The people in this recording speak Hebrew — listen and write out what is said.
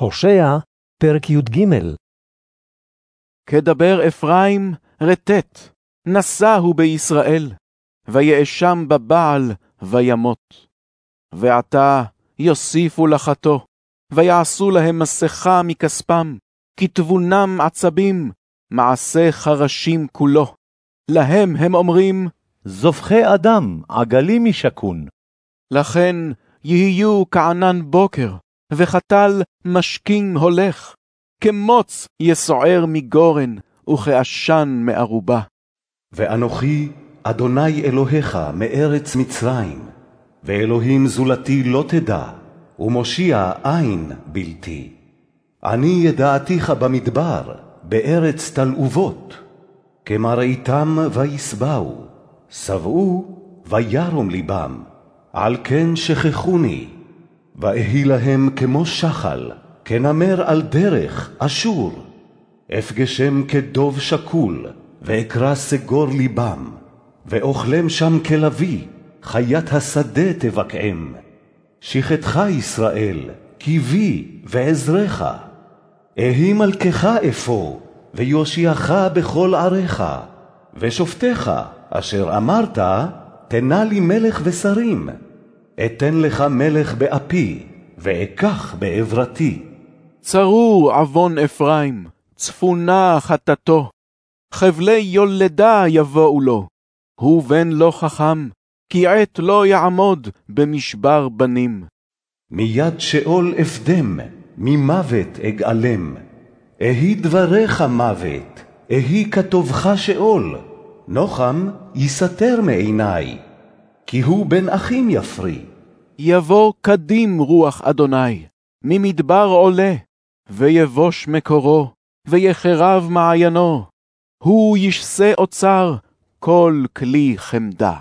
הושע, פרק י"ג כדבר אפרים רטט, נשאהו בישראל, ויאשם בבעל, וימות. ועתה יוסיפו לחתו, ויעשו להם מסכה מכספם, כתבונם עצבים, מעשה חרשים כולו. להם הם אומרים, זובחי אדם, עגלים ישכון. לכן יהיו כענן בוקר, וחתל משכין הולך, כמוץ יסוער מגורן, וכעשן מערובה. ואנוכי, אדוני אלוהיך מארץ מצרים, ואלוהים זולתי לא תדע, ומושיע אין בלתי. אני ידעתיך במדבר, בארץ תלעובות, כמראיתם ויסבאו, שבעו וירום ליבם, על כן שכחוני. ואהי להם כמו שחל, כנמר על דרך, אשור. אפגשם כדוב שקול, ואקרא סגור ליבם, ואוכלם שם כלביא, חיית השדה תבקעם. שכתך ישראל, כי בי ועזרך. אהי מלכך אפוא, ויושיעך בכל עריך, ושופטיך, אשר אמרת, תנה לי מלך ושרים. אתן לך מלך באפי, ואקח בעברתי. צרור עוון אפרים, צפונה חטאתו. חבלי יולדה יבואו לו, הוא בן לא חכם, כי עת לא יעמוד במשבר בנים. מיד שאול אפדם, ממוות אגאלם. אהי דבריך מוות, אהי כתובך שאול. נוחם יסתר מעיני, כי הוא בן אחים יפרי. יבוא קדים רוח אדוני, ממדבר עולה, ויבוש מקורו, ויחרב מעיינו. הוא ישסה אוצר, כל כלי חמדה.